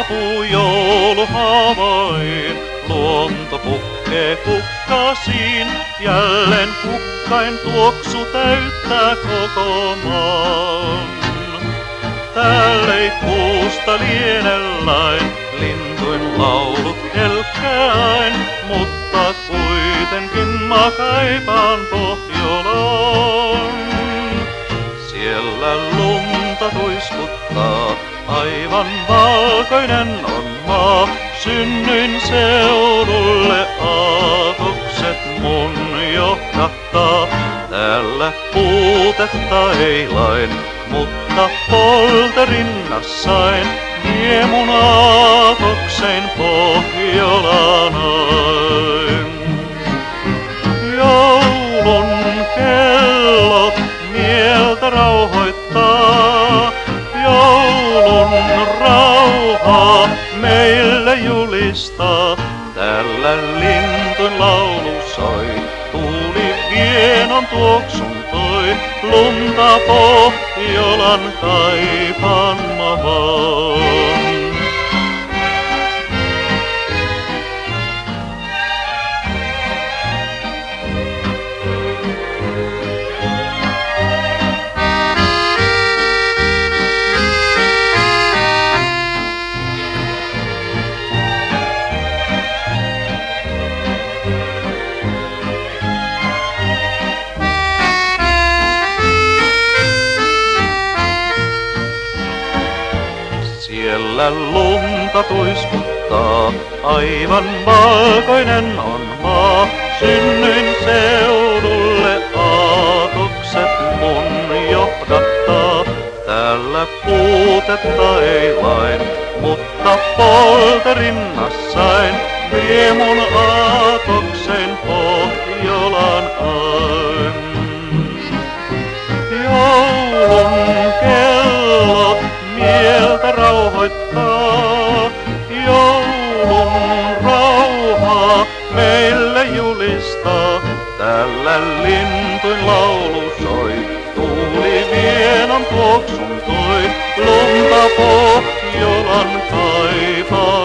saapuu jouluhavain. Luonto pukkee kukkasiin, jälleen kukkain tuoksu täyttää koko maan. Täällä ei kuusta lienelläin, lintuin laulut elkkäin, mutta kuitenkin mä kaipaan Pohjolaan. Siellä lunta tuiskuttaa, aivan valkoinen on maa. Synnyin seudulle aatokset mun johdattaa. Täällä puutetta ei lain, mutta polterinnasain vie mun aatoksein Pohjolanain. Joulun kellot mieltä rauhoittaa, julistaa. Tällä lintun laulu soi, tuuli hienon tuoksun toi, lunta Pohjolan kaipaan mä. Siellä lunta tuiskuttaa, aivan valkoinen on maa. Synnyin seudulle aatokset mun johdattaa. Täällä puutetta ei lain, mutta polterinnassain vie mun aatoksen Tällä lintuin laulu soi, tuuli vienon tuoksun toi. Lunta Pohjolan kai.